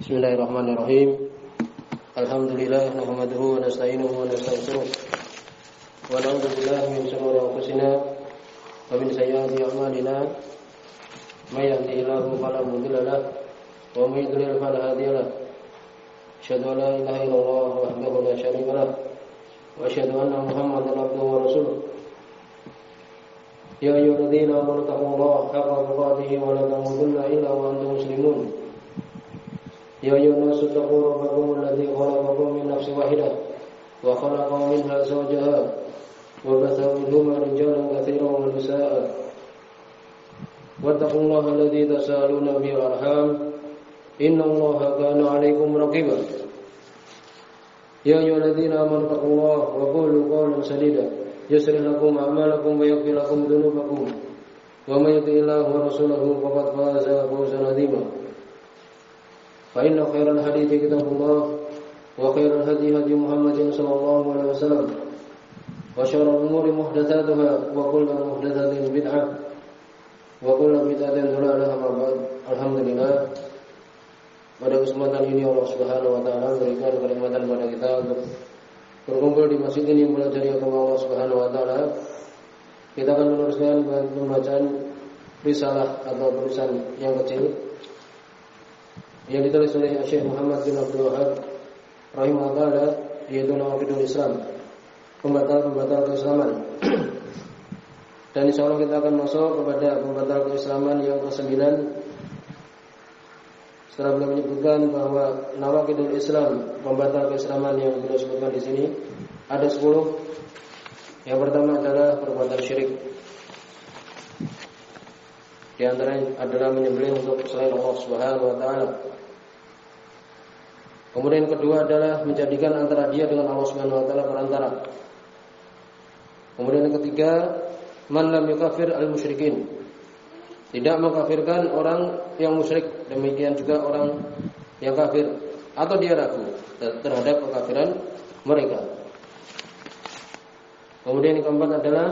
Bismillahirrahmanirrahim. Alhamdulillah nahmaduhu wa nasta'inuhu wa nastaghfiruh. Wa na'udzu billahi min shururi anfusina wa min sayyiati a'malina. May yahdihillahu fala mudilla lahu wa may yudlil fala hadiya lahu. Asyhadu an la ilaha illallah wahdahu la syarika lahu wa asyhadu anna Muhammadan abduhu wa rasuluh. يا أيها الذين آمنوا اتقوا الله حق تقاته ولا تموتن إلا وأنتم مسلمون يا أيها الناس اتقوا ربكم الذي خلقكم من نفس واحدة وخلق منها زوجها وبث منهما رجالا كثيرا ونساء واتقوا الله الذي تساءلون به الأرحام إن الله كان عليكم رقيبا يا أيها الذين آمنوا اتقوا الله وقولوا قولا سديدا يسر لكم أعمالكم ويغفر لكم ذنوبكم ومن يطع الله ورسوله فقد فاز فوزا عظيما فإن خير الحديث كتاب الله وخير الهدي هدي محمد صلى الله عليه وسلم وشر الأمور محدثاتها وكل محدثة بدعة وكل بدعة ضلالة أما بعد الحمد لله pada kesempatan ini Allah Subhanahu wa taala memberikan kenikmatan pada kita untuk berkumpul di masjid ini belajar agama Allah Subhanahu wa taala. Kita akan meneruskan pembacaan risalah atau tulisan yang kecil yang ditulis oleh Syekh Muhammad bin Abdul Wahab rahimahullah yaitu Nawaqidul Islam, pembatal-pembatal keislaman. Dan insya Allah kita akan masuk kepada pembatal keislaman yang ke-9 setelah beliau menyebutkan bahwa nawakidul Islam pembatal keislaman yang beliau sebutkan di sini ada 10. Yang pertama adalah perbuatan syirik. Di antaranya adalah menyembelih untuk selain Allah Subhanahu wa taala. Kemudian yang kedua adalah menjadikan antara dia dengan Allah Subhanahu wa taala perantara. Kemudian yang ketiga, man lam yukafir al-musyrikin. Tidak mengkafirkan orang yang musyrik, demikian juga orang yang kafir atau dia ragu terhadap kekafiran mereka. Kemudian yang keempat adalah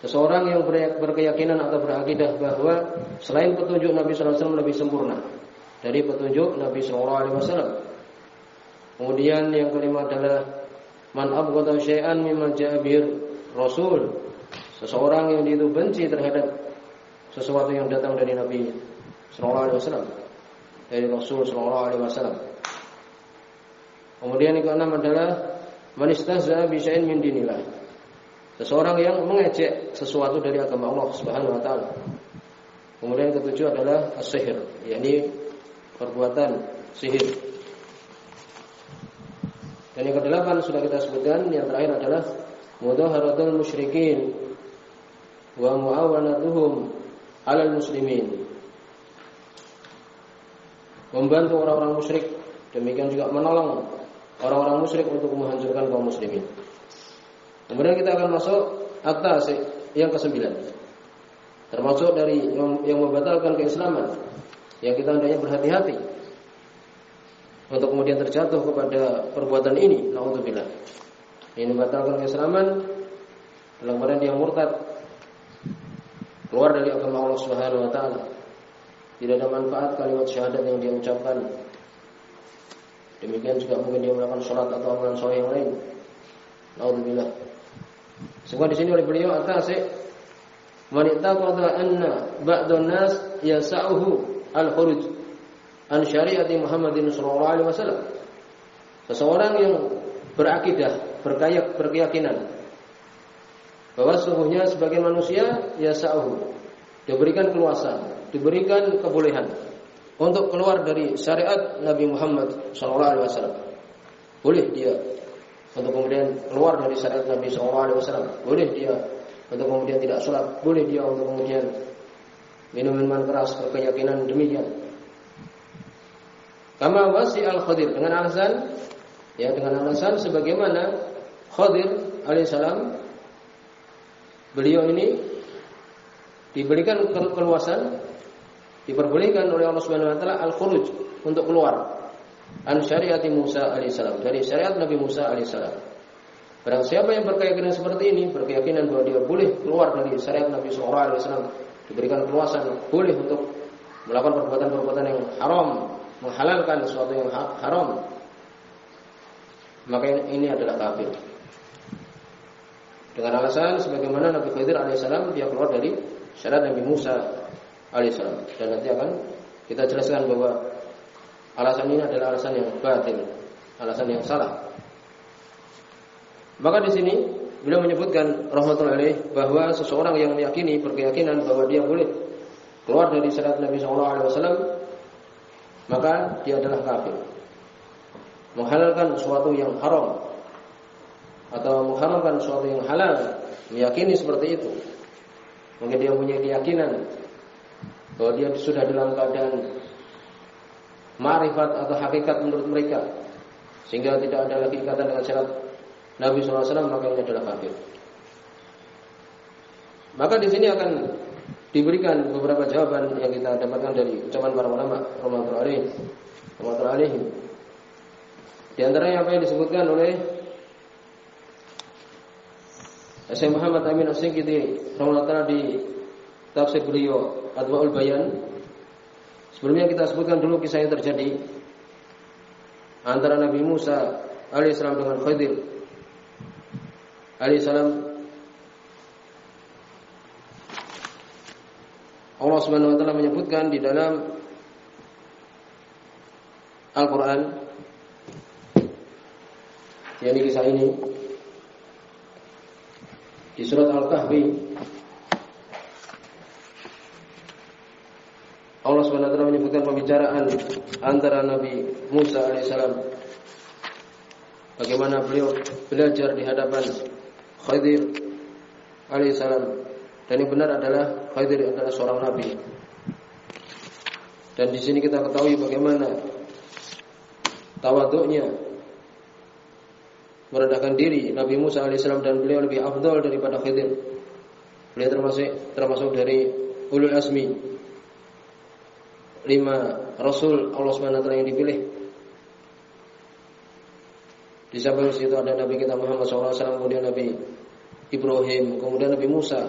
seseorang yang berkeyakinan atau berakidah bahwa selain petunjuk Nabi SAW lebih sempurna dari petunjuk Nabi SAW. Kemudian yang kelima adalah man abghada syai'an ja'bir rasul. Seseorang yang itu benci terhadap sesuatu yang datang dari Nabi sallallahu alaihi wasallam dari Rasul sallallahu alaihi wasallam. Kemudian yang keenam adalah man istahza bi min. Seseorang yang mengejek sesuatu dari agama Allah Subhanahu wa taala. Kemudian ketujuh adalah as-sihir, yakni perbuatan sihir. Dan yang kedelapan sudah kita sebutkan, yang terakhir adalah mudaharatul musyrikin wa muawanatuhum alal muslimin. Membantu orang-orang musyrik, demikian juga menolong orang-orang musyrik untuk menghancurkan kaum muslimin. Kemudian kita akan masuk atas yang kesembilan. Termasuk dari yang membatalkan keislaman yang kita hendaknya berhati-hati untuk kemudian terjatuh kepada perbuatan ini. Nauzubillah. Ini membatalkan keislaman dalam keadaan dia murtad keluar dari agama Allah Subhanahu wa taala. Tidak ada manfaat kalimat syahadat yang dia ucapkan. Demikian juga mungkin dia melakukan sholat atau amalan soleh yang lain. Alhamdulillah. Semua di sini oleh beliau atas wanita qada anna ba'dun nas yasa'uhu al-khuruj an syariati Muhammadin sallallahu alaihi wasallam. Seseorang yang berakidah, berkayak, berkeyakinan bahwa sungguhnya sebagai manusia ya sa'uhu diberikan keluasan, diberikan kebolehan untuk keluar dari syariat Nabi Muhammad sallallahu alaihi wasallam. Boleh dia untuk kemudian keluar dari syariat Nabi sallallahu alaihi wasallam. Boleh dia untuk kemudian tidak sholat. Boleh dia untuk kemudian minum minuman keras berkeyakinan demikian. Kama wasi al Khadir dengan alasan ya dengan alasan sebagaimana Khadir alaihissalam beliau ini diberikan keluasan diperbolehkan oleh Allah Subhanahu wa taala al-khuruj untuk keluar an syariat Musa alaihissalam dari syariat Nabi Musa alaihissalam. Barang siapa yang berkeyakinan seperti ini, berkeyakinan bahwa dia boleh keluar dari syariat Nabi wasallam, diberikan keluasan boleh untuk melakukan perbuatan-perbuatan yang haram menghalalkan sesuatu yang haram, maka ini adalah kafir. Dengan alasan sebagaimana Nabi Khidir alaihissalam dia keluar dari syariat Nabi Musa alaihissalam dan nanti akan kita jelaskan bahwa alasan ini adalah alasan yang batil, alasan yang salah. Maka di sini beliau menyebutkan rahmatullahi alaih bahwa seseorang yang meyakini berkeyakinan bahwa dia boleh keluar dari syariat Nabi Shallallahu alaihi wasallam maka dia adalah kafir. Menghalalkan sesuatu yang haram atau mengharamkan sesuatu yang halal, meyakini seperti itu. Mungkin dia punya keyakinan bahwa dia sudah dalam keadaan marifat atau hakikat menurut mereka sehingga tidak ada lagi ikatan dengan syarat Nabi SAW maka ini adalah kafir. Maka di sini akan diberikan beberapa jawaban yang kita dapatkan dari ucapan para ulama rahmatullahi alaihim. Di antaranya apa yang disebutkan oleh Syekh Muhammad Amin As-Singkiti rahimahullah di tafsir beliau Adwaul Bayan. Sebelumnya kita sebutkan dulu kisah yang terjadi antara Nabi Musa alaihissalam dengan Khidir alaihissalam. Allah Subhanahu wa taala menyebutkan di dalam Al-Qur'an yakni kisah ini di surat Al-Kahfi Allah SWT menyebutkan pembicaraan antara Nabi Musa alaihissalam bagaimana beliau belajar di hadapan Khidir alaihissalam dan yang benar adalah Khidir adalah seorang nabi dan di sini kita ketahui bagaimana tawaduknya merendahkan diri Nabi Musa alaihissalam dan beliau lebih afdol daripada Khidir. Beliau termasuk termasuk dari ulul asmi lima Rasul Allah Subhanahu yang dipilih. Di samping situ ada Nabi kita Muhammad SAW, kemudian Nabi Ibrahim, kemudian Nabi Musa,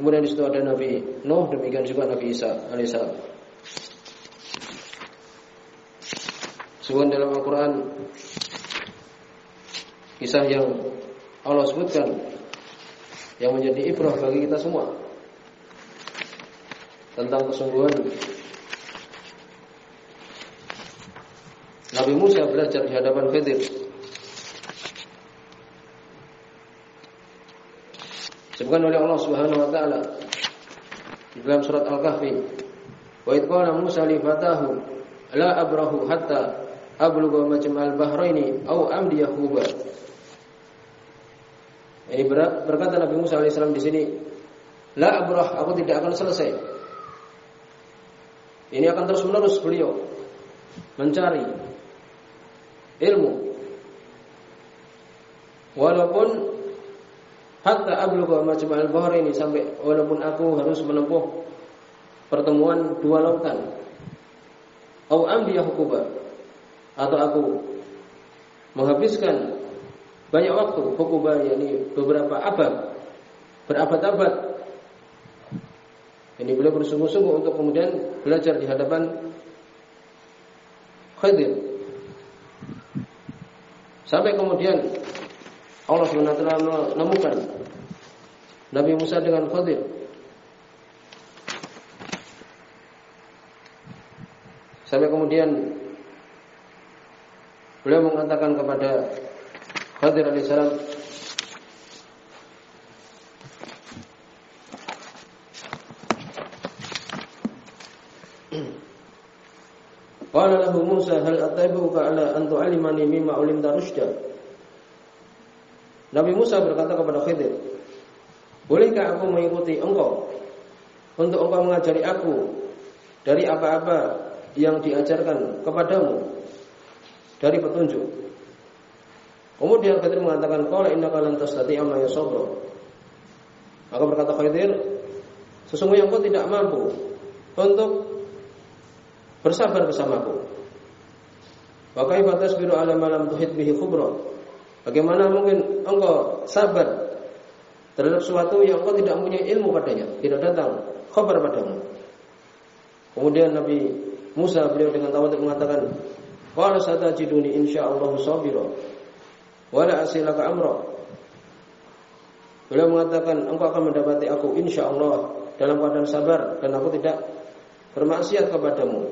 kemudian di situ ada Nabi Nuh, demikian juga Nabi Isa alaihissalam. Sebuah dalam Al-Quran. Kisah yang Allah sebutkan yang menjadi ibrah bagi kita semua. Tentang kesungguhan Nabi Musa belajar di hadapan Khidir. Sebutkan oleh Allah Subhanahu wa taala di dalam surat Al-Kahfi. Wa idh qala Musa li fatahu la abrahu hatta ablugha majmal bahraini aw amdiya huba. Ini berkata Nabi Musa alaihissalam di sini, La abrah, aku tidak akan selesai. Ini akan terus menerus beliau mencari ilmu. Walaupun hatta al-bahr ini sampai walaupun aku harus menempuh pertemuan dua lautan. Au ambiya hukuba atau aku menghabiskan banyak waktu hukuba yakni beberapa abad berabad-abad ini beliau bersungguh-sungguh untuk kemudian belajar di hadapan Khidir sampai kemudian Allah SWT menemukan Nabi Musa dengan Khidir sampai kemudian beliau mengatakan kepada Khadir alaihissalam Qala lahu Musa hal ataibuka ala an tu'allimani mimma ulimta rusyda Nabi Musa berkata kepada Khidir Bolehkah aku mengikuti engkau Untuk engkau mengajari aku Dari apa-apa yang diajarkan kepadamu Dari petunjuk Kemudian Khidir mengatakan, "Qala innaka lan tastati'a ma yasabra." Maka berkata Khidir, sesungguhnya engkau tidak mampu untuk bersabar bersamaku. Wa kaifa tasbiru ala ma lam tuhit bihi khubra? Bagaimana mungkin engkau sabar terhadap sesuatu yang engkau tidak punya ilmu padanya, tidak datang khabar padamu. Kemudian Nabi Musa beliau dengan tawadhu mengatakan, "Qala satajiduni insyaallah sabira wa la asilaka amra." Beliau mengatakan, "Engkau akan mendapati aku insyaallah dalam keadaan sabar dan aku tidak bermaksiat kepadamu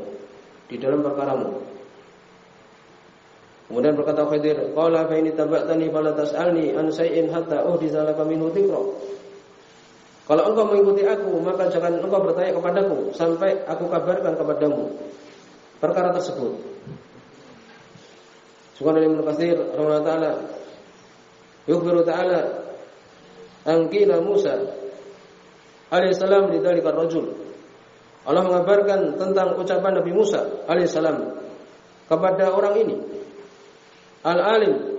di dalam perkaramu." Kemudian berkata Khidir, "Qala fa ini tabatani fala tas'alni an shay'in hatta uhdisa laka minhu dhikra." Kalau engkau mengikuti aku, maka jangan engkau bertanya kepadaku sampai aku kabarkan kepadamu perkara tersebut. Subhanallah Ibnu Katsir rahimahullah taala yukhbiru ta'ala angkina Musa alaihissalam di dalika rajul. Allah mengabarkan tentang ucapan Nabi Musa alaihissalam kepada orang ini al-alim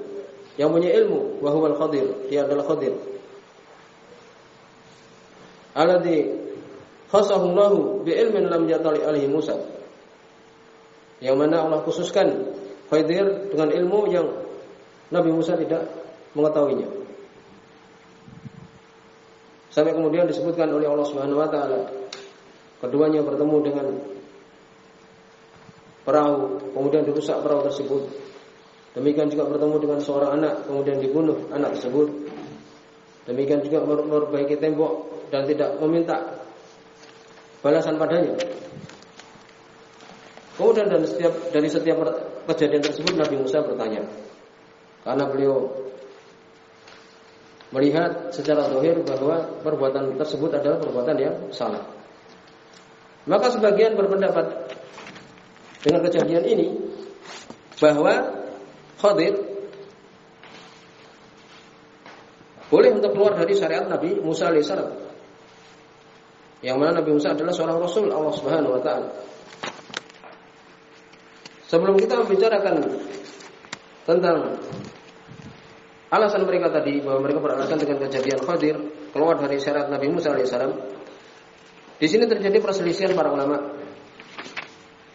yang punya ilmu wa huwal khadir dia adalah khadir alladhi khasahu bi ilmin lam yatali alaihi Musa. Yang mana Allah khususkan Khidir dengan ilmu yang Nabi Musa tidak mengetahuinya. Sampai kemudian disebutkan oleh Allah Subhanahu wa taala keduanya bertemu dengan perahu, kemudian dirusak perahu tersebut. Demikian juga bertemu dengan seorang anak, kemudian dibunuh anak tersebut. Demikian juga memperbaiki tembok dan tidak meminta balasan padanya. Kemudian dari setiap dari setiap kejadian tersebut Nabi Musa bertanya. Karena beliau melihat secara dohir bahwa perbuatan tersebut adalah perbuatan yang salah. Maka sebagian berpendapat dengan kejadian ini bahwa Khadir boleh untuk keluar dari syariat Nabi Musa alaihissalam yang mana Nabi Musa adalah seorang Rasul Allah Subhanahu Wa Taala. Sebelum kita membicarakan tentang alasan mereka tadi bahwa mereka beralasan dengan kejadian Khadir keluar dari syarat Nabi Musa alaihissalam. Di sini terjadi perselisihan para ulama.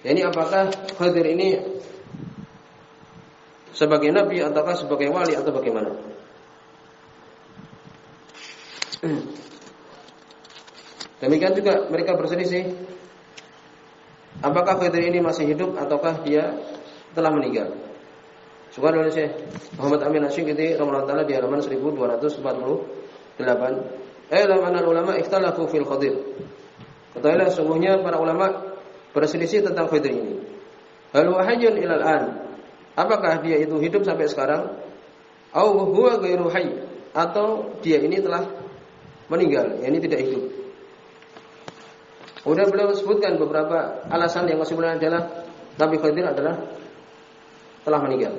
Yani apakah Khadir ini sebagai nabi ataukah sebagai wali atau bagaimana? Demikian juga mereka berselisih apakah Khidir ini masih hidup ataukah dia telah meninggal. Subhanallah Syekh Muhammad Amin Asyikiti rahimahullah taala di halaman 1248. Alam anal ulama ikhtalafu fil Khidir. Ketahuilah sungguhnya para ulama berselisih tentang Khidir ini. Hal wahayun ilal an. Apakah dia itu hidup sampai sekarang? Au huwa ghairu atau dia ini telah meninggal, ini tidak hidup. Kemudian beliau sebutkan beberapa alasan yang masih kesimpulannya adalah Nabi Khidir adalah telah meninggal.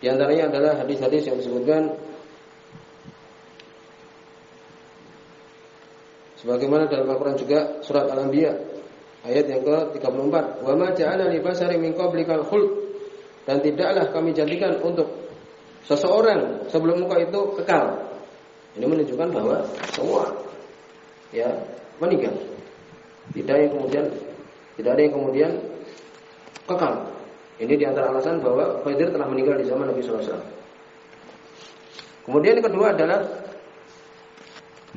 Di antaranya adalah hadis-hadis yang disebutkan sebagaimana dalam Al-Qur'an juga surat Al-Anbiya ayat yang ke-34, "Wa ma ja'alna li basarin min qablikal khuld" Dan tidaklah kami jadikan untuk seseorang sebelum engkau itu kekal. Ini menunjukkan bahwa semua ya meninggal. Tidak yang kemudian tidak ada yang kemudian kekal. Ini di antara alasan bahwa Khidir telah meninggal di zaman Nabi SAW. Kemudian yang kedua adalah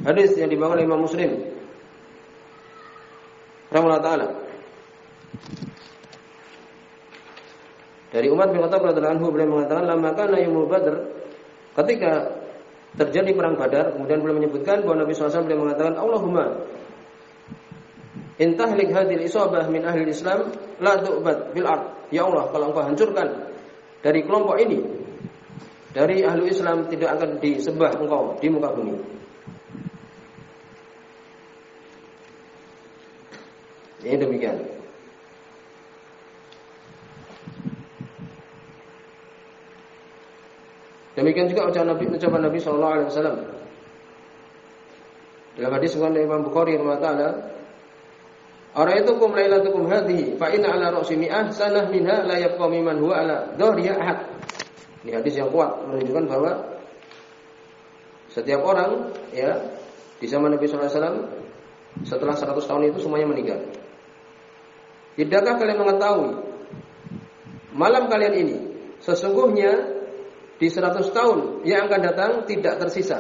hadis yang dibangun oleh Imam Muslim. Rahmatullah taala. Dari Umar bin Khattab radhiyallahu anhu beliau mengatakan lama kana yaumul badr ketika terjadi perang Badar, kemudian beliau menyebutkan bahwa Nabi SAW beliau mengatakan Allahumma intahlik hadil isabah min ahli Islam la tu'bad bil ard. Ya Allah, kalau engkau hancurkan dari kelompok ini dari ahli Islam tidak akan disembah engkau di muka bumi. Ini demikian. Demikian juga ucapan Nabi ucapan Nabi sallallahu alaihi wasallam. Dalam hadis dari Imam Bukhari rahimahullah Orang itu kum lailatukum hadhihi fa inna ala ra'si mi'ah sanah minha la yabqa mimman huwa ala dhahriya ahad. Ini hadis yang kuat menunjukkan bahwa setiap orang ya di zaman Nabi sallallahu alaihi wasallam setelah 100 tahun itu semuanya meninggal. Tidakkah kalian mengetahui malam kalian ini sesungguhnya di 100 tahun yang akan datang tidak tersisa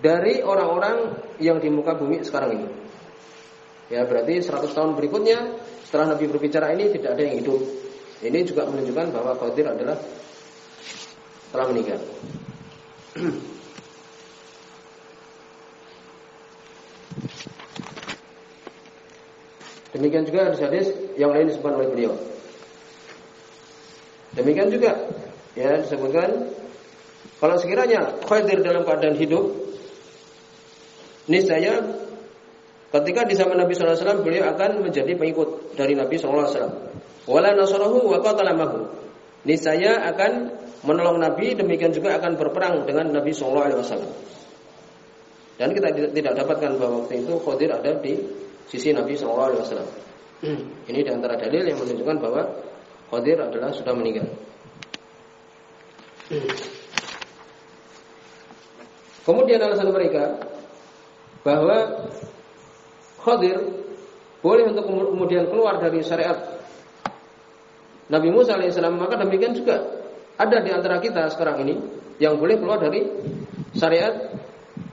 dari orang-orang yang di muka bumi sekarang ini. Ya berarti 100 tahun berikutnya setelah Nabi berbicara ini tidak ada yang hidup. Ini juga menunjukkan bahwa Khadir adalah telah meninggal. Demikian juga ada hadis yang lain disebutkan oleh beliau. Demikian juga ya disebutkan kalau sekiranya Khadir dalam keadaan hidup niscaya ketika di zaman Nabi sallallahu alaihi wasallam beliau akan menjadi pengikut dari Nabi sallallahu alaihi wasallam. Wala nasarahu wa qatalamahu. Niscaya akan menolong Nabi demikian juga akan berperang dengan Nabi sallallahu alaihi wasallam. Dan kita tidak dapatkan bahwa waktu itu Khadir ada di sisi Nabi Shallallahu Alaihi Wasallam. Ini di antara dalil yang menunjukkan bahwa Khadir adalah sudah meninggal. Kemudian alasan mereka bahwa Khadir boleh untuk kemudian keluar dari syariat Nabi Musa alaihissalam maka demikian juga ada di antara kita sekarang ini yang boleh keluar dari syariat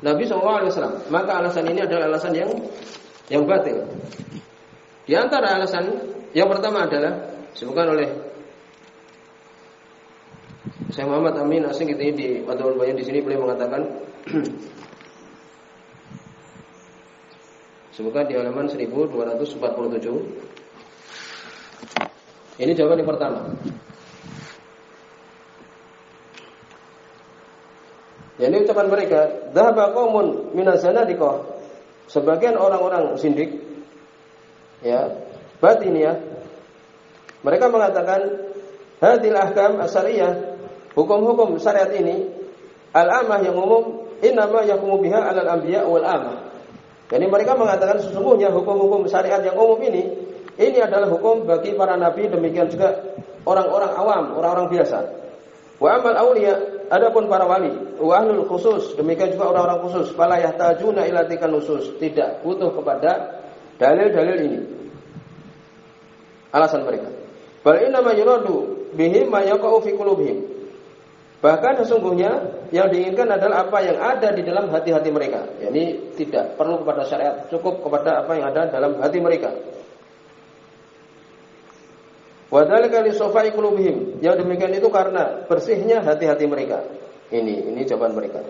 Nabi SAW. Maka alasan ini adalah alasan yang yang batil. Di antara alasan yang pertama adalah disebutkan oleh Syekh Muhammad Amin asing gitu di Fathul Bayan di sini beliau mengatakan Sebutkan di halaman 1247 Ini jawaban yang pertama. Jadi ucapan mereka Dhahaba qawmun minazanadikoh sebagian orang-orang sindik ya batin ya mereka mengatakan hadil ahkam asariyah hukum-hukum syariat ini al-amah yang umum innama yakumu biha alal anbiya wal amah jadi mereka mengatakan sesungguhnya hukum-hukum syariat yang umum ini ini adalah hukum bagi para nabi demikian juga orang-orang awam, orang-orang biasa. Wa amal awliya Adapun para wali, wahlul khusus, demikian juga orang-orang khusus, fala yahtajuna ila khusus, tidak butuh kepada dalil-dalil ini. Alasan mereka. Bal inna yuradu bihim ma yaqa'u. Bahkan sesungguhnya yang diinginkan adalah apa yang ada di dalam hati-hati mereka. Yani tidak perlu kepada syariat, cukup kepada apa yang ada dalam hati mereka. Wadhalika li sofai qulubihim. Yang demikian itu karena bersihnya hati-hati mereka. Ini ini jawaban mereka.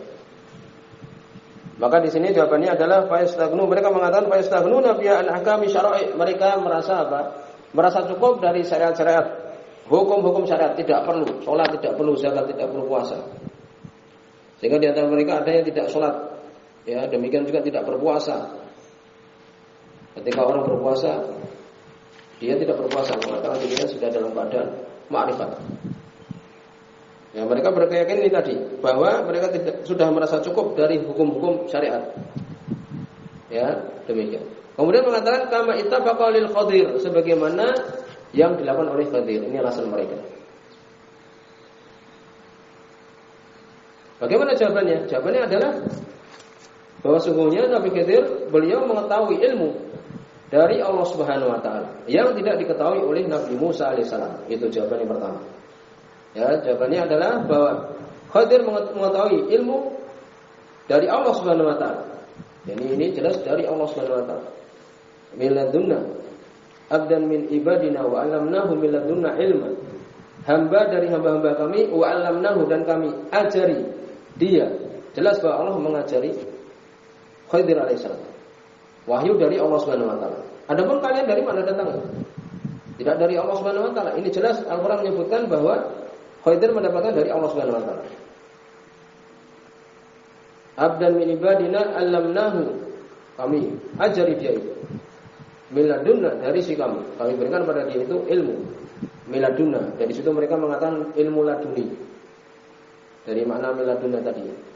Maka di sini jawabannya adalah fa'istagnu. Mereka mengatakan fa'istagnu nabiya an ahkami syara'i. Mereka merasa apa? Merasa cukup dari syariat-syariat. Hukum-hukum syariat tidak perlu. Sholat tidak perlu, zakat tidak perlu puasa. Sehingga di antara mereka ada yang tidak sholat. Ya, demikian juga tidak berpuasa. Ketika orang berpuasa, dia tidak berpuasa mengatakan dirinya sudah dalam keadaan ma'rifat. Ya, mereka berkeyakinan ini tadi bahwa mereka tidak sudah merasa cukup dari hukum-hukum syariat. Ya, demikian. Kemudian mengatakan kama ittabaqa lil khadir sebagaimana yang dilakukan oleh Khadir. Ini alasan mereka. Bagaimana jawabannya? Jawabannya adalah bahwa sungguhnya Nabi Khidir beliau mengetahui ilmu dari Allah Subhanahu wa taala yang tidak diketahui oleh Nabi Musa alaihissalam. Itu jawaban yang pertama. Ya, jawabannya adalah bahwa Khadir mengetahui ilmu dari Allah Subhanahu wa taala. Jadi ini jelas dari Allah Subhanahu wa taala. Miladunna abdan min ibadina wa alamnahu miladunna ilma. Hamba dari hamba-hamba kami wa alamnahu dan kami ajari dia. Jelas bahwa Allah mengajari Khadir alaihissalam. Wahyu dari Allah Subhanahu wa taala. Adapun kalian dari mana datangnya? Tidak dari Allah Subhanahu wa taala. Ini jelas Al-Qur'an menyebutkan bahwa Khidir mendapatkan dari Allah Subhanahu wa taala. Abdan min ibadina allamnahu kami ajari dia itu. Miladunna dari si kami. Kami berikan pada dia itu ilmu. Miladunna. Dari situ mereka mengatakan ilmu laduni. Dari makna miladunna tadi.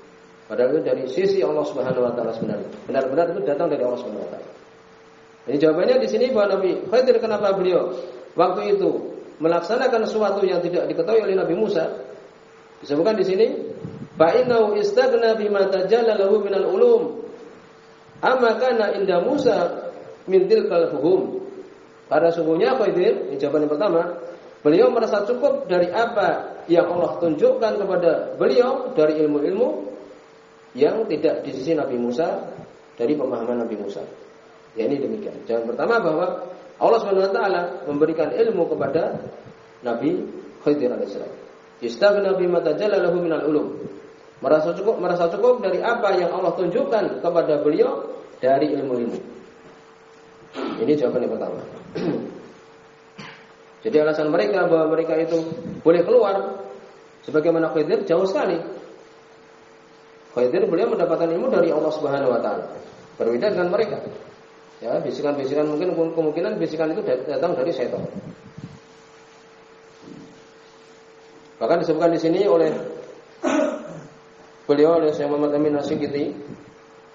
Padahal itu dari sisi Allah Subhanahu wa taala sebenarnya. Benar-benar itu datang dari Allah Subhanahu wa taala. Ini jawabannya di sini bahwa Nabi Khidir kenapa beliau waktu itu melaksanakan sesuatu yang tidak diketahui oleh Nabi Musa. Disebutkan di sini, "Fa'innahu istaghna bima tajalla lahu minal ulum." Amma kana inda Musa min tilkal hukum. Karena sungguhnya Khidir, ini jawaban yang pertama, beliau merasa cukup dari apa yang Allah tunjukkan kepada beliau dari ilmu-ilmu yang tidak di sisi Nabi Musa dari pemahaman Nabi Musa. Ya ini demikian. Jangan pertama bahwa Allah SWT memberikan ilmu kepada Nabi Khidir alaihissalam. Istaghna bima tajalla lahu minal ulum. Merasa cukup merasa cukup dari apa yang Allah tunjukkan kepada beliau dari ilmu-ilmu. Ini jawaban yang pertama. Jadi alasan mereka bahwa mereka itu boleh keluar sebagaimana Khidir jauh sekali. Khidir beliau mendapatkan ilmu dari Allah Subhanahu wa taala. Berbeda dengan mereka. Ya, bisikan-bisikan mungkin kemungkinan bisikan itu datang dari setan. Bahkan disebutkan di sini oleh beliau oleh Syekh Muhammad Amin Nasikiti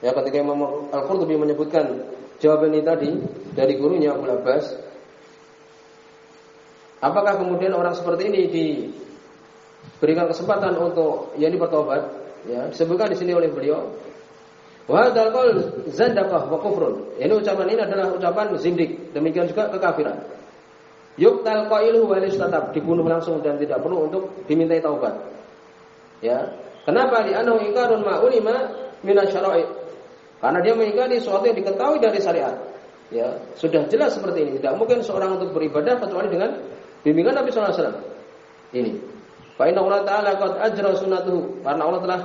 ya ketika Imam Al-Qurtubi menyebutkan jawaban ini tadi dari gurunya Abu Abbas apakah kemudian orang seperti ini diberikan kesempatan untuk ya ini bertobat ya disebutkan di sini oleh beliau Wa hadzal zandaqah wa kufrun. Ini ucapan ini adalah ucapan zindik, demikian juga kekafiran. Yuktal qailuhu wa tetap dibunuh langsung dan tidak perlu untuk dimintai taubat. Ya. Kenapa? Di anu ingkarun ma ulima minasyara'i. Karena dia mengingkari sesuatu yang diketahui dari syariat. Ya, sudah jelas seperti ini. Tidak mungkin seorang untuk beribadah kecuali dengan bimbingan Nabi SAW. Ini. Fa inna Allah Ta'ala qad ajra sunnatuhu. Karena Allah telah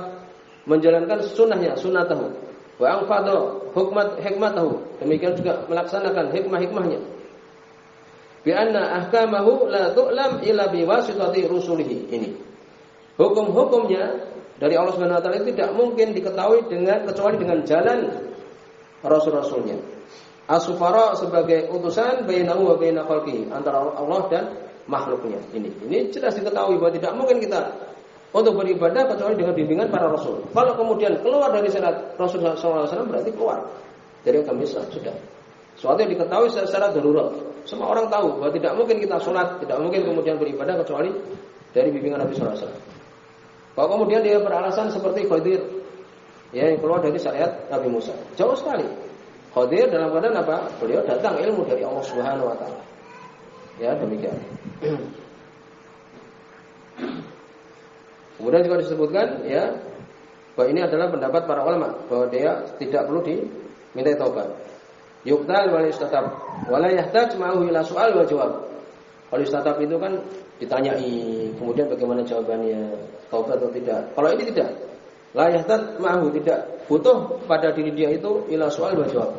menjalankan sunnahnya, sunnatahu. Wa anfadha hukmat hikmatahu. Demikian juga melaksanakan hikmah-hikmahnya. Bi anna ahkamahu la tu'lam illa bi wasitati rusulihi. Ini. Hukum-hukumnya dari Allah Subhanahu wa taala tidak mungkin diketahui dengan kecuali dengan jalan rasul-rasulnya. Asufara sebagai utusan bainahu wa baina antara Allah dan makhluknya ini ini jelas diketahui bahwa tidak mungkin kita untuk beribadah kecuali dengan bimbingan para rasul. Kalau kemudian keluar dari syariat Rasul SAW berarti keluar dari agama Islam sudah. Suatu yang diketahui secara darurat. Semua orang tahu bahwa tidak mungkin kita sholat, tidak mungkin kemudian beribadah kecuali dari bimbingan Nabi SAW. Bahwa kemudian dia beralasan seperti Khadir ya yang keluar dari syariat Nabi Musa. Jauh sekali. Khadir dalam keadaan apa? Beliau datang ilmu dari Allah Subhanahu wa taala. Ya, demikian. Kemudian juga disebutkan ya bahwa ini adalah pendapat para ulama bahwa dia tidak perlu diminta taubat. Yuktal wal istatab wala yahtaj ma'ahu ila soal wa jawab. Kalau istatab itu kan ditanyai, kemudian bagaimana jawabannya, taubat atau tidak. Kalau ini tidak. La yahtaj ma'ahu tidak butuh pada diri dia itu ila soal wa jawab.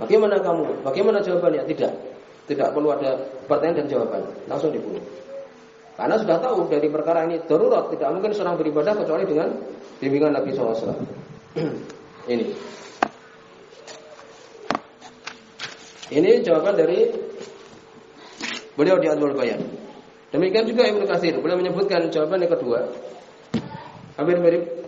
Bagaimana kamu? Bagaimana jawabannya? Tidak. Tidak perlu ada pertanyaan dan jawaban. Langsung dibunuh. Karena sudah tahu dari perkara ini darurat, tidak mungkin seorang beribadah kecuali dengan bimbingan Nabi SAW. ini. Ini jawaban dari beliau di Adwal Bayan. Demikian juga Ibnu Katsir, beliau menyebutkan jawaban yang kedua. Hampir mirip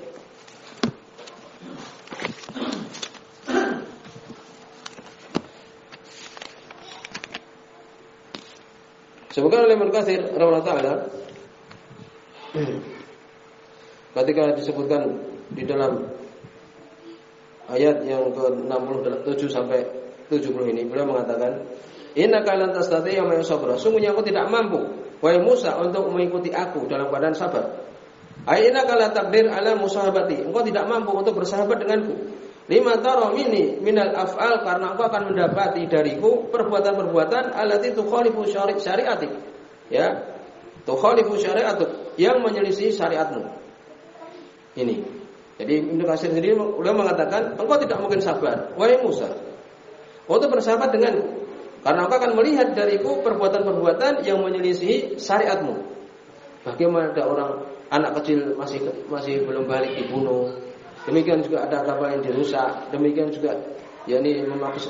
Sebutkan oleh Munkasir rahimahullah taala ketika disebutkan di dalam ayat yang ke-67 sampai 70 ini beliau mengatakan Inna kalian tastati yang sabra. Sungguhnya aku tidak mampu wahai Musa untuk mengikuti aku dalam keadaan sabar. Aina kala takdir ala musahabati. Engkau tidak mampu untuk bersahabat denganku. Lima taro mini minal af'al karena engkau akan mendapati dariku perbuatan-perbuatan alati tukhalifu syari syariati. Ya. Tukhalifu syariatuk yang menyelisih syariatmu. Ini. Jadi Ibnu Katsir sendiri udah mengatakan engkau tidak mungkin sabar wahai Musa untuk bersahabat denganku karena engkau akan melihat dariku perbuatan-perbuatan yang menyelisih syariatmu. Bagaimana ada orang anak kecil masih masih belum balik dibunuh, Demikian juga ada kapal yang dirusak. Demikian juga yakni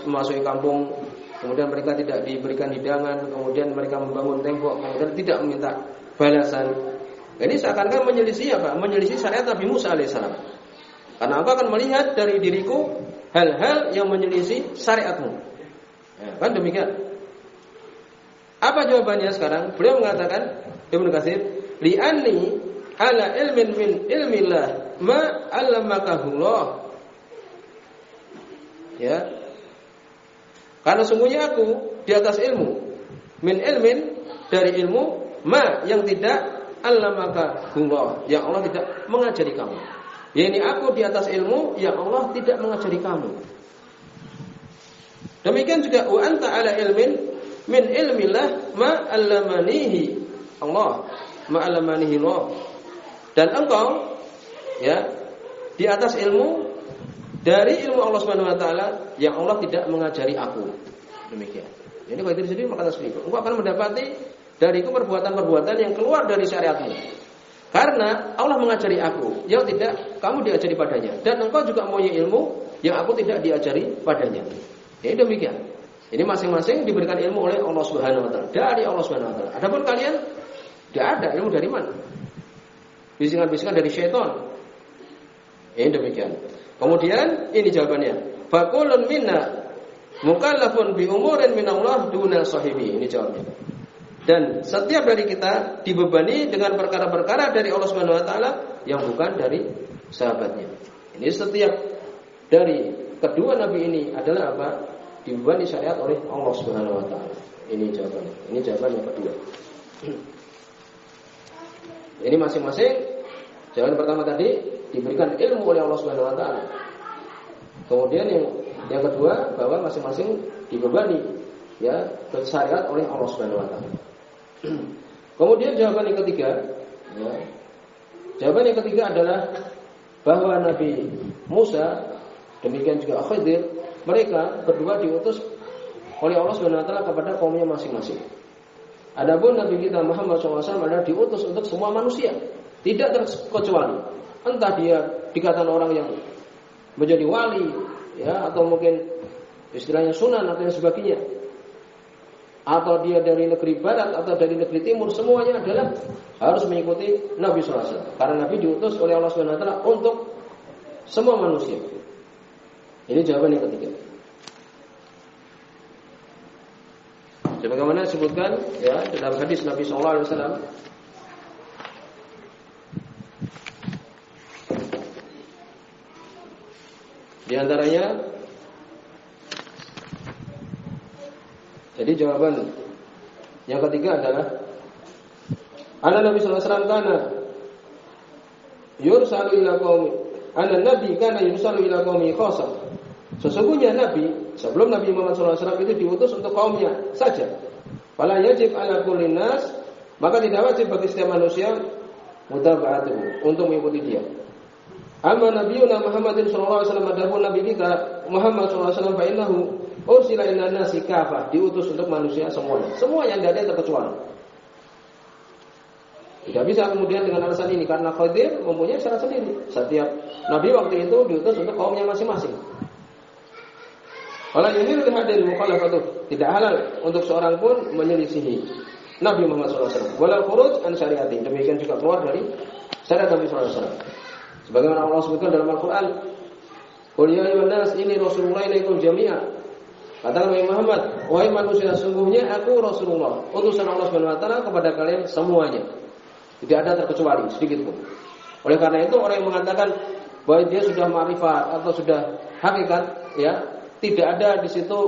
memasuki kampung kemudian mereka tidak diberikan hidangan, kemudian mereka membangun tembok, kemudian tidak meminta balasan. Ini seakan-akan menyelisih apa? Menyelisih syariat Nabi Musa alaihissalam. Karena aku akan melihat dari diriku hal-hal yang menyelisih syariatmu. Ya, kan demikian. Apa jawabannya sekarang? Beliau mengatakan Ibnu Katsir, "Li'anni ala ilmin min ilmillah ma 'allamakahullah. Ya. Karena sungguhnya aku di atas ilmu min ilmin dari ilmu ma yang tidak 'allamakahullah yang Allah tidak mengajari kamu. Ya ini aku di atas ilmu yang Allah tidak mengajari kamu. Demikian juga wa anta ala ilmin min ilmillah ma 'allamanihi Allah ma 'allamanihi Allah. Dan engkau ya di atas ilmu dari ilmu Allah Subhanahu wa taala yang Allah tidak mengajari aku. Demikian. Jadi kalau itu sendiri maka itu. Engkau akan mendapati dariku perbuatan-perbuatan yang keluar dari syariatmu. Karena Allah mengajari aku, yang tidak kamu diajari padanya. Dan engkau juga mempunyai ilmu yang aku tidak diajari padanya. Ya demikian. Ini masing-masing diberikan ilmu oleh Allah Subhanahu wa taala, dari Allah Subhanahu wa taala. Adapun kalian tidak ada ilmu dari mana? Bisikan-bisikan dari syaitan. Ini demikian. Kemudian ini jawabannya. Fakulun minna mukallafun bi umurin min Allah duna sahibi. Ini jawabnya. Dan setiap dari kita dibebani dengan perkara-perkara dari Allah Subhanahu wa taala yang bukan dari sahabatnya. Ini setiap dari kedua nabi ini adalah apa? Dibebani syariat oleh Allah Subhanahu wa taala. Ini jawabannya. Ini jawaban yang kedua. Ini masing-masing jawaban pertama tadi diberikan ilmu oleh Allah Subhanahu wa taala. Kemudian yang yang kedua bahwa masing-masing dibebani ya syariat oleh Allah Subhanahu wa taala. Kemudian jawaban yang ketiga, ya, jawaban yang ketiga adalah bahwa Nabi Musa demikian juga Khidir mereka berdua diutus oleh Allah Subhanahu wa taala kepada kaumnya masing-masing. Adapun Nabi kita Muhammad SAW adalah diutus untuk semua manusia, tidak terkecuali. Entah dia dikatakan orang yang menjadi wali, ya atau mungkin istilahnya sunan atau yang sebagainya atau dia dari negeri barat atau dari negeri timur semuanya adalah harus mengikuti Nabi SAW karena Nabi diutus oleh Allah SWT untuk semua manusia. Ini jawaban yang ketiga. Sebagaimana disebutkan ya dalam hadis Nabi SAW Di antaranya Jadi jawaban yang ketiga adalah Ana Nabi sallallahu alaihi wasallam kana yursalu ila qaumi. Ana Nabi kana yursalu ila qaumi khassa. Sesungguhnya Nabi sebelum Nabi Muhammad SAW itu diutus untuk kaumnya saja. Fala yajib ala kulli maka tidak wajib bagi setiap manusia mutaba'atuhu untuk mengikuti dia. Amma Nabiuna Muhammadin sallallahu alaihi wasallam adapun Nabi kita Muhammad sallallahu alaihi wasallam fa innahu ursila ila nasi kafah, diutus untuk manusia semuanya. Semua yang tidak ada terkecuali. Tidak bisa kemudian dengan alasan ini karena Khadir mempunyai syarat sendiri. Setiap nabi waktu itu diutus untuk kaumnya masing-masing. Wala yuhilu hadil mukhalafatu. Tidak halal untuk seorang pun menyelisihi Nabi Muhammad SAW. Walal khuruj an syariati. Demikian juga keluar dari syariat Nabi SAW. Sebagaimana Allah sebutkan dalam Al-Quran, Qul ya nas ini Rasulullah ilaikum jami'a. Katakan wahai Muhammad, wahai manusia sungguhnya aku Rasulullah, utusan Allah Subhanahu wa taala kepada kalian semuanya. Tidak ada terkecuali sedikit pun. Oleh karena itu orang yang mengatakan bahwa dia sudah marifat atau sudah hakikat, ya tidak ada di situ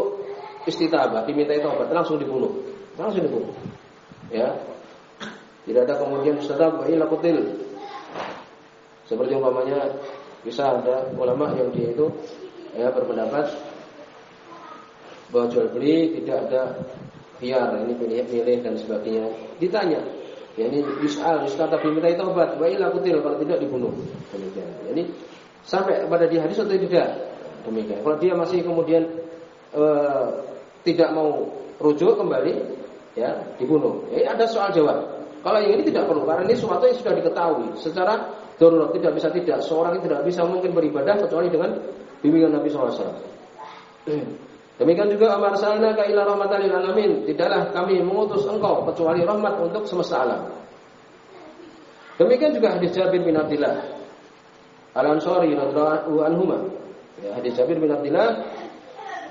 istitabah, diminta itu obat, langsung dibunuh, langsung dibunuh. Ya, tidak ada kemudian istitabah ila kutil seperti umpamanya bisa ada ulama yang dia itu ya berpendapat bahwa jual beli tidak ada biar ini pilih pilih dan sebagainya. Ditanya, ya ini yus'al, yus'al tapi minta taubat, wa ila kutil kalau tidak dibunuh. Demikian. Jadi sampai kepada di hadis atau tidak? Demikian. Kalau dia masih kemudian e, tidak mau rujuk kembali, ya dibunuh. Ya, ada soal jawab. Kalau yang ini tidak perlu karena ini sesuatu yang sudah diketahui secara darurat tidak bisa tidak seorang tidak bisa mungkin beribadah kecuali dengan bimbingan Nabi SAW. Demikian juga amar salna ka ila rahmatan lil alamin. Tidaklah kami mengutus engkau kecuali rahmat untuk semesta alam. Demikian juga hadis Jabir bin Abdullah Al-Ansari radhiyallahu anhuma. Ya, hadis Jabir bin Abdullah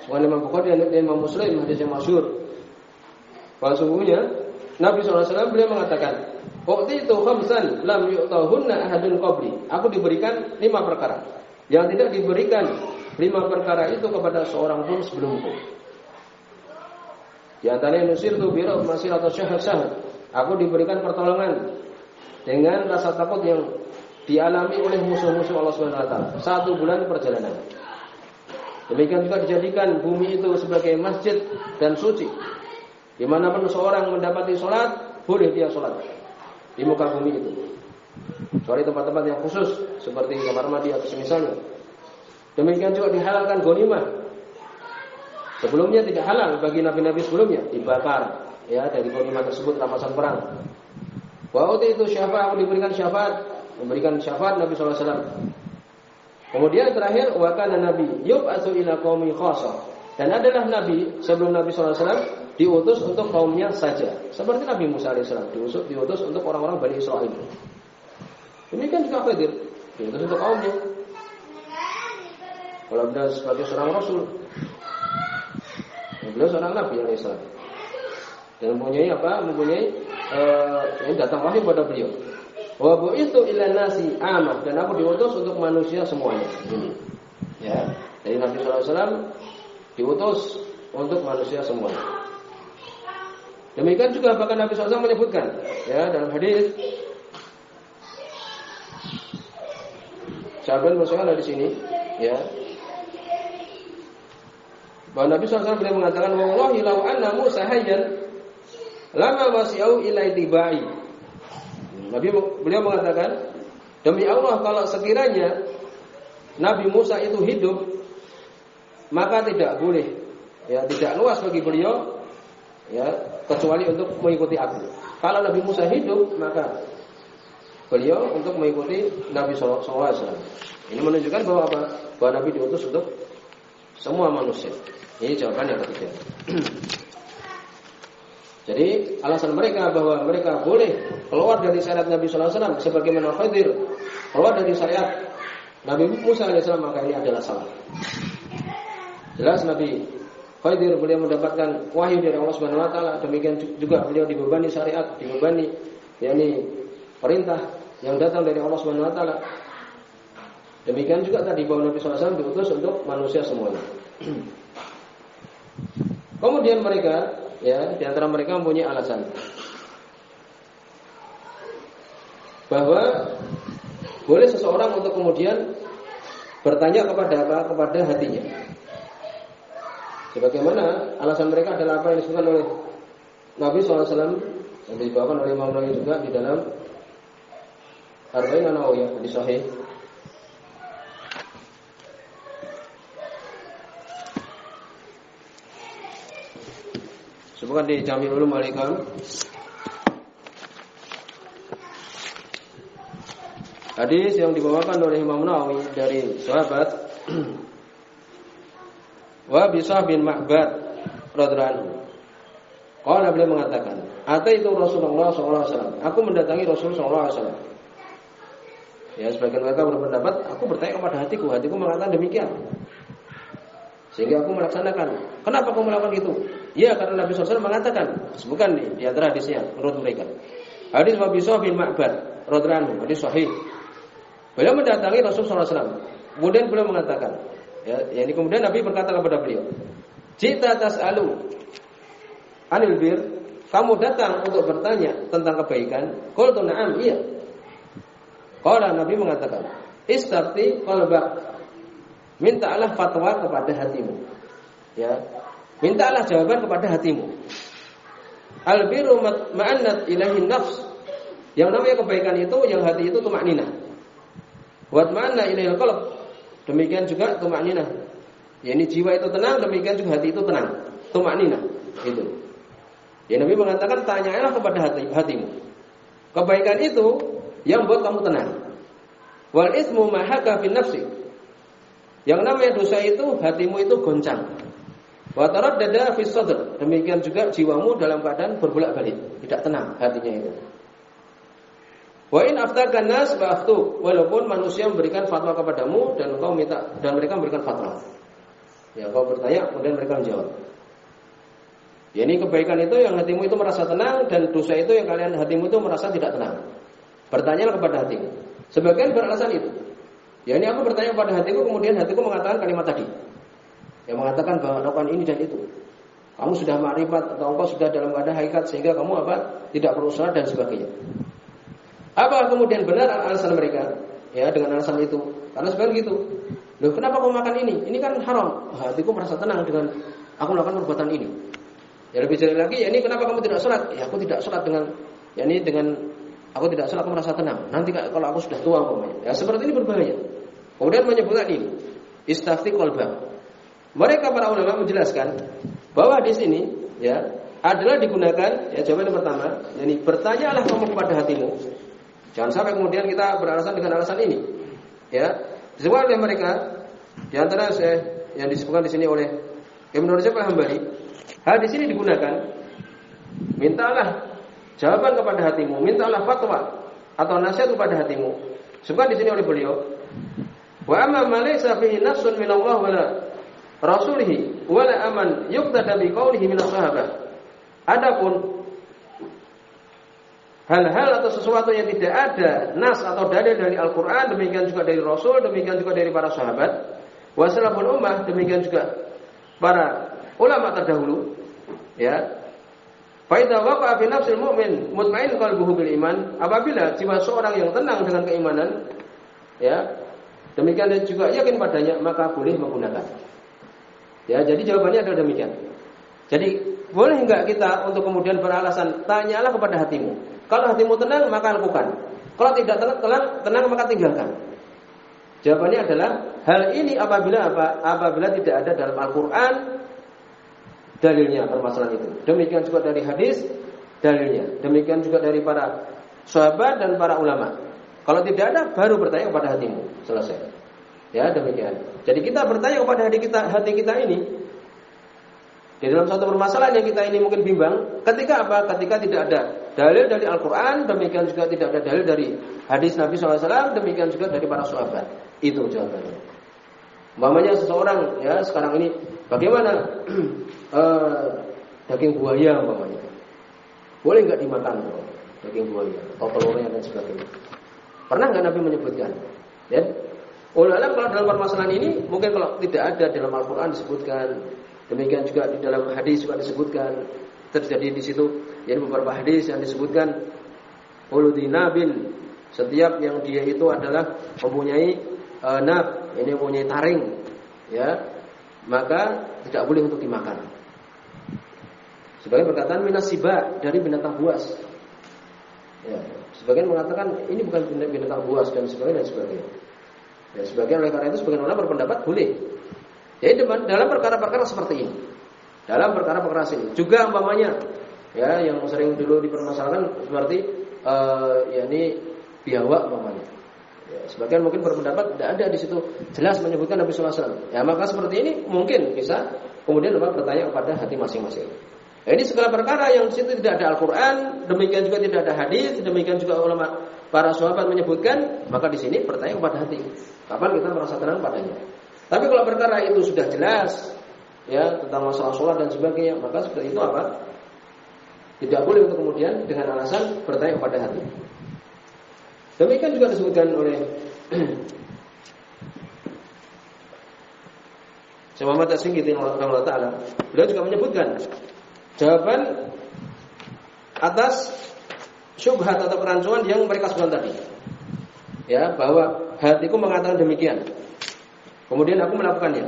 Semuanya Imam Bukhari dan Imam Muslim hadis yang masyhur. Bahwa sungguhnya Nabi SAW beliau mengatakan, Waktu itu khamsan lam yu'tahunna ahadun qabli. Aku diberikan lima perkara. Yang tidak diberikan lima perkara itu kepada seorang pun sebelumku. Di antaranya nusir tu biro masih atau syahad. Aku diberikan pertolongan dengan rasa takut yang dialami oleh musuh-musuh Allah Subhanahu wa taala. Satu bulan perjalanan. Demikian juga dijadikan bumi itu sebagai masjid dan suci. Di mana pun seorang mendapati sholat, boleh dia sholat di muka bumi itu. Kecuali tempat-tempat yang khusus seperti kamar mandi atau semisalnya. Demikian juga dihalalkan gonimah. Sebelumnya tidak halal bagi nabi-nabi sebelumnya dibakar ya dari gonimah tersebut rampasan perang. Waktu itu syafaat diberikan syafaat, memberikan syafaat Nabi SAW. Kemudian terakhir wakana Nabi yub ila qaumi khasa. Dan adalah Nabi sebelum Nabi SAW diutus untuk kaumnya saja. Seperti Nabi Musa AS diutus, diutus untuk orang-orang Bani Israel. Demikian juga Khidir diutus untuk kaumnya. Kalau beliau sebagai seorang Rasul, beliau seorang Nabi AS. Dan mempunyai apa? Mempunyai uh, ini datang wahyu pada beliau. Wa itu ila nasi amah dan aku diutus untuk manusia semuanya. Ini. Ya. Dari Nabi SAW diutus untuk manusia semuanya. Demikian juga bahkan Nabi SAW menyebutkan ya dalam hadis. Sahabat Rasulullah ada di sini ya. Bahwa Nabi SAW beliau mengatakan wallahi law anna Musa hayyan lama wasi'au ila tibai. Nabi beliau mengatakan demi Allah kalau sekiranya Nabi Musa itu hidup maka tidak boleh ya tidak luas bagi beliau ya kecuali untuk mengikuti aku. Kalau Nabi Musa hidup maka beliau untuk mengikuti Nabi SAW. Ini menunjukkan bahwa apa? Bahwa Nabi diutus untuk semua manusia. Ini jawaban yang ketiga. Jadi alasan mereka bahwa mereka boleh keluar dari syariat Nabi SAW sebagaimana Khidir keluar dari syariat Nabi Musa AS maka ini adalah salah. Jelas Nabi Khidir beliau mendapatkan wahyu dari Allah Subhanahu wa taala, demikian juga beliau dibebani syariat, dibebani yakni perintah yang datang dari Allah Subhanahu wa taala. Demikian juga tadi bahwa Nabi SAW diutus untuk manusia semuanya. Kemudian mereka, ya, di antara mereka mempunyai alasan bahwa boleh seseorang untuk kemudian bertanya kepada apa? Kepada hatinya. Sebagaimana alasan mereka adalah apa yang disebutkan oleh Nabi SAW yang dibawakan oleh Imam Nawawi juga di dalam Arba'in Nawawiyah di Sahih. Sebutkan di Jami Ulum Malikam Hadis yang dibawakan oleh Imam Nawawi dari sahabat Wa Bisah bin Ma'bad radhiyallahu Qala beliau mengatakan, itu Rasulullah SAW. Aku mendatangi Rasulullah SAW. Ya, sebagian mereka berpendapat, aku bertanya kepada hatiku, hatiku mengatakan demikian. Sehingga aku melaksanakan. Kenapa aku melakukan itu? Ya, karena Nabi SAW mengatakan, bukan nih di antara hadisnya menurut mereka. Hadis Wabi bin Ma'bad radhiyallahu hadis sahih. Beliau mendatangi Rasulullah SAW. Kemudian beliau mengatakan, Ya, ini kemudian Nabi berkata kepada beliau, "Jita tas'alu anil bir, kamu datang untuk bertanya tentang kebaikan?" Qultu na'am, iya. Qala Nabi mengatakan, "Istafti qalbak." Mintalah fatwa kepada hatimu. Ya. Mintalah jawaban kepada hatimu. Al-biru ma'annat ilahi nafs. Yang namanya kebaikan itu yang hati itu tumak nina. Wat ma'anna ilahi qalb Demikian juga tumak nina. Ya ini jiwa itu tenang, demikian juga hati itu tenang. Tumak nina. Itu. Ya Nabi mengatakan tanyalah kepada hati, hatimu. Kebaikan itu yang buat kamu tenang. Wal ismu mahaka bin nafsi. Yang namanya dosa itu hatimu itu goncang. Wa dada fi sadr. Demikian juga jiwamu dalam keadaan berbolak-balik, tidak tenang hatinya itu. Wa in aftakan nas ba'aftu walaupun manusia memberikan fatwa kepadamu dan engkau minta dan mereka memberikan fatwa. Ya, kau bertanya kemudian mereka menjawab. Ya, ini kebaikan itu yang hatimu itu merasa tenang dan dosa itu yang kalian hatimu itu merasa tidak tenang. Bertanyalah kepada hatimu. Sebagian beralasan itu. Ya ini aku bertanya pada hatiku kemudian hatiku mengatakan kalimat tadi. Yang mengatakan bahwa lakukan ini dan itu. Kamu sudah marifat atau engkau sudah dalam keadaan hakikat sehingga kamu apa? Tidak sholat dan sebagainya. Apa kemudian benar alasan mereka? ya dengan alasan itu. Karena sebenarnya gitu. Loh, kenapa kau makan ini? Ini kan haram. Hatiku merasa tenang dengan aku melakukan perbuatan ini. Ya lebih jelas lagi, ya ini kenapa kamu tidak sholat? Ya aku tidak sholat dengan, ya ini dengan aku tidak sholat aku merasa tenang. Nanti kalau aku sudah tua umpamanya. Ya seperti ini berbahaya. Kemudian menyebutkan ini, istafti kolbah. Mereka para ulama menjelaskan bahwa di sini ya adalah digunakan ya jawaban yang pertama, yakni bertanyalah kamu kepada hatimu. Jangan sampai kemudian kita beralasan dengan alasan ini. Ya, disebutkan oleh mereka di antara saya yang disebutkan di sini oleh Ibnu Rajab Al-Hambali, di sini digunakan mintalah jawaban kepada hatimu, mintalah fatwa atau nasihat kepada hatimu. Sebutkan di sini oleh beliau, wa amma ma laysa fihi nafsun min Allah wala rasulihi wala aman yuqtada bi qawlihi min sahabah. Adapun hal-hal atau sesuatu yang tidak ada nas atau dalil dari Al-Qur'an, demikian juga dari Rasul, demikian juga dari para sahabat, wasalafun ummah, demikian juga para ulama terdahulu, ya. Faida waqa fi nafsil mu'min mutmain qalbuhu bil iman, apabila jiwa seorang yang tenang dengan keimanan, ya, demikian dan juga yakin padanya, maka boleh menggunakan. Ya, jadi jawabannya adalah demikian. Jadi boleh enggak kita untuk kemudian beralasan tanyalah kepada hatimu. Kalau hatimu tenang maka lakukan. Kalau tidak tenang, tenang, maka tinggalkan. Jawabannya adalah hal ini apabila apa? Apabila tidak ada dalam Al-Qur'an dalilnya permasalahan itu. Demikian juga dari hadis dalilnya. Demikian juga dari para sahabat dan para ulama. Kalau tidak ada baru bertanya kepada hatimu. Selesai. Ya, demikian. Jadi kita bertanya kepada hati kita hati kita ini di dalam suatu permasalahan yang kita ini mungkin bimbang, ketika apa? Ketika tidak ada dalil dari Al-Quran, demikian juga tidak ada dalil dari hadis Nabi SAW, demikian juga dari para sahabat. Itu jawabannya. Mamanya seseorang ya sekarang ini bagaimana uh, daging buaya mamanya boleh nggak dimakan daging buaya atau telurnya dan sebagainya pernah nggak Nabi menyebutkan ya ulama kalau dalam permasalahan ini mungkin kalau tidak ada dalam Al-Quran disebutkan Demikian juga di dalam hadis juga disebutkan terjadi di situ yang beberapa hadis yang disebutkan uludina bin setiap yang dia itu adalah mempunyai uh, nab, ini mempunyai taring, ya, maka tidak boleh untuk dimakan. Sebagai perkataan minasiba dari binatang buas. Ya, sebagian mengatakan ini bukan binatang buas dan sebagainya dan sebagainya. Ya, sebagian oleh karena itu sebagian orang berpendapat boleh jadi dalam perkara-perkara seperti ini, dalam perkara-perkara ini juga umpamanya ya yang sering dulu dipermasalahkan seperti uh, ya ini biawak umpamanya. Ya, sebagian mungkin berpendapat tidak ada di situ jelas menyebutkan Nabi SAW. Ya maka seperti ini mungkin bisa kemudian apa bertanya kepada hati masing-masing. Ya, ini segala perkara yang di situ tidak ada Al-Quran, demikian juga tidak ada hadis, demikian juga ulama para sahabat menyebutkan, maka di sini bertanya kepada hati. Kapan kita merasa tenang padanya? Tapi kalau perkara itu sudah jelas ya tentang masalah sholat dan sebagainya, maka seperti itu apa? Tidak boleh untuk kemudian dengan alasan bertanya kepada hati. Demikian juga disebutkan oleh Syekh Muhammad As-Singgiti Ta'ala Beliau juga menyebutkan Jawaban Atas Syubhat atau kerancuan yang mereka sebutkan tadi Ya bahwa hatiku mengatakan demikian Kemudian aku melakukannya.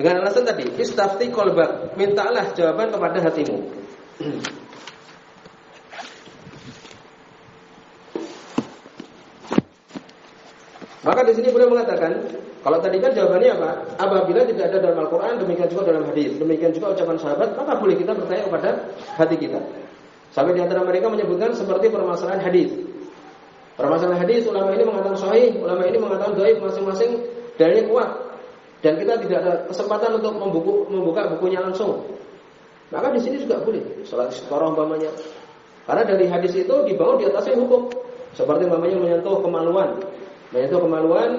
Dengan alasan tadi, istafti kolbak, mintalah jawaban kepada hatimu. Maka di sini beliau mengatakan, kalau tadi kan jawabannya apa? Apabila tidak ada dalam Al-Quran, demikian juga dalam hadis, demikian juga ucapan sahabat, maka boleh kita bertanya kepada hati kita. Sampai di antara mereka menyebutkan seperti permasalahan hadis. Permasalahan hadis, ulama ini mengatakan sahih, ulama ini mengatakan gaib, masing-masing dalilnya kuat dan kita tidak ada kesempatan untuk membuku, membuka bukunya langsung. Maka di sini juga boleh salat istiqoroh umpamanya. Karena dari hadis itu dibangun di atasnya hukum. Seperti umpamanya menyentuh kemaluan. Menyentuh kemaluan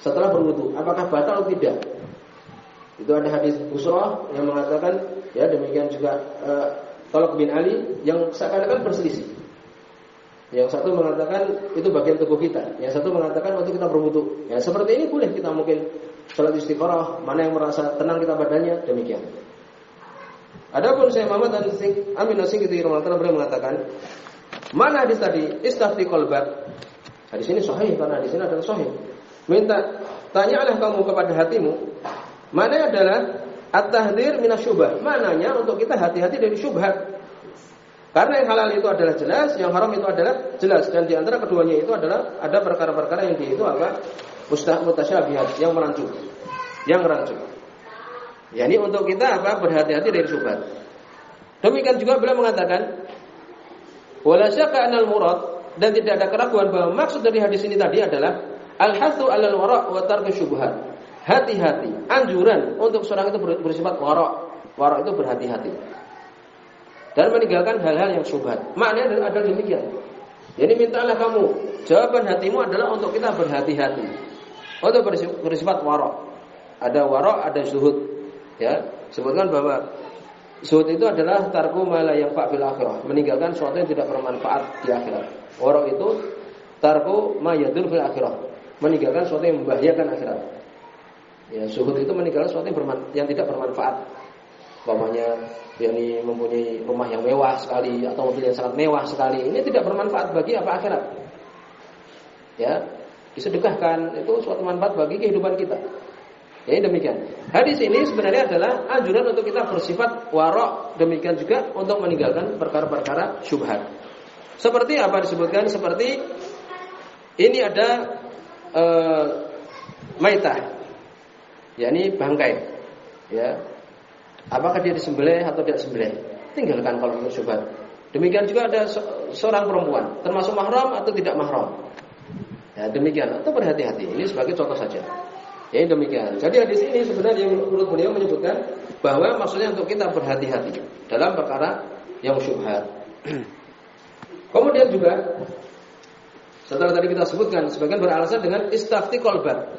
setelah berwudu. Apakah batal atau tidak? Itu ada hadis Busrah yang mengatakan ya demikian juga uh, Talak bin Ali yang seakan-akan berselisih. Yang satu mengatakan itu bagian tubuh kita, yang satu mengatakan waktu kita berwudu. Ya seperti ini boleh kita mungkin salat istiqoroh, mana yang merasa tenang kita badannya, demikian. Adapun saya Muhammad dan Sing, Amin Nasing itu Ramadhan beliau mengatakan, mana hadis tadi istafti kolbat. Hadis ini sahih karena hadis ini adalah sahih. Minta tanyalah kamu kepada hatimu, mana adalah at-tahdzir minasyubah. Mananya untuk kita hati-hati dari syubhat. Karena yang halal itu adalah jelas, yang haram itu adalah jelas dan di antara keduanya itu adalah ada perkara-perkara yang di itu apa? Mustah mutasyabihat yang merancu. Yang merancu. Ya ini untuk kita apa? Berhati-hati dari syubhat. Demikian juga beliau mengatakan wala syakka anal murad dan tidak ada keraguan bahwa maksud dari hadis ini tadi adalah al-hathu 'alal wara' wa tarku syubhat. Hati-hati, anjuran untuk seorang itu bersifat wara'. Wara' itu berhati-hati dan meninggalkan hal-hal yang syubhat. Maknanya adalah demikian. Jadi mintalah kamu jawaban hatimu adalah untuk kita berhati-hati. Untuk bersifat warok. Ada warok, ada zuhud. Ya, sebutkan bahwa zuhud itu adalah tarku mala yang pak bil akhirah, meninggalkan sesuatu yang tidak bermanfaat di akhirat. Warok itu tarku ma fil akhirah, meninggalkan sesuatu yang membahayakan akhirat. Ya, zuhud itu meninggalkan sesuatu yang, yang tidak bermanfaat. Umpamanya yakni mempunyai rumah yang mewah sekali atau mobil yang sangat mewah sekali, ini tidak bermanfaat bagi apa akhirat. Ya, disedekahkan itu suatu manfaat bagi kehidupan kita. Ya, demikian. Hadis ini sebenarnya adalah anjuran untuk kita bersifat warok, demikian juga untuk meninggalkan perkara-perkara syubhat. Seperti apa disebutkan? Seperti ini ada e, maitah, yakni bangkai. Ya, Apakah dia disembelih atau tidak disembelih? Tinggalkan kalau menurut syubhat. Demikian juga ada seorang perempuan, termasuk mahram atau tidak mahram. Ya, demikian atau berhati-hati. Ini sebagai contoh saja. Ya, demikian. Jadi hadis ini sebenarnya yang menurut beliau menyebutkan bahwa maksudnya untuk kita berhati-hati dalam perkara yang syubhat. Kemudian juga setelah tadi kita sebutkan sebagian beralasan dengan istafti kolbat.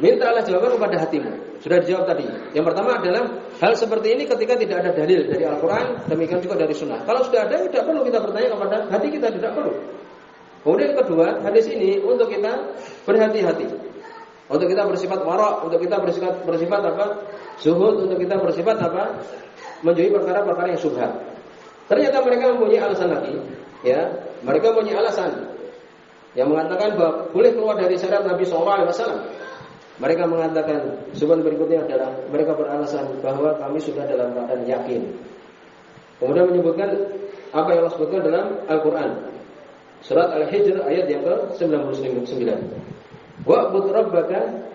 Mintalah jawaban kepada hatimu. Sudah dijawab tadi. Yang pertama adalah hal seperti ini ketika tidak ada dalil dari Al-Quran, demikian juga dari Sunnah. Kalau sudah ada, tidak perlu kita bertanya kepada hati kita, tidak perlu. Kemudian yang kedua, hadis ini untuk kita berhati-hati. Untuk kita bersifat warok, untuk kita bersifat, bersifat apa? Zuhud, untuk kita bersifat apa? Menjauhi perkara-perkara yang subhat. Ternyata mereka mempunyai alasan lagi, ya. Mereka mempunyai alasan yang mengatakan bahwa boleh keluar dari syariat Nabi SAW mereka mengatakan Subhan berikutnya adalah mereka beralasan bahwa kami sudah dalam keadaan yakin. Kemudian menyebutkan apa yang Allah sebutkan dalam Al-Quran. Surat Al-Hijr ayat yang ke-99. Wa'bud rabbaka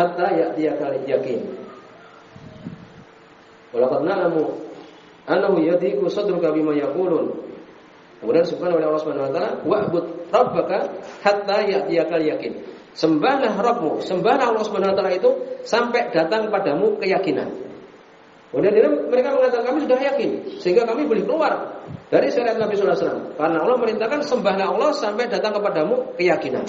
hatta ya'tiyaka yakin. Walaqad na'lamu annahu yadiku sadruka bima yaqulun. Kemudian subhanahu oleh Allah Subhanahu wa rabbaka hatta ya'tiyaka yakin. Sembahlah Rabbmu, sembahlah Allah Subhanahu wa taala itu sampai datang padamu keyakinan. Kemudian mereka mengatakan kami sudah yakin sehingga kami boleh keluar dari syariat Nabi sallallahu alaihi wasallam. Karena Allah merintahkan sembahlah Allah sampai datang kepadamu keyakinan.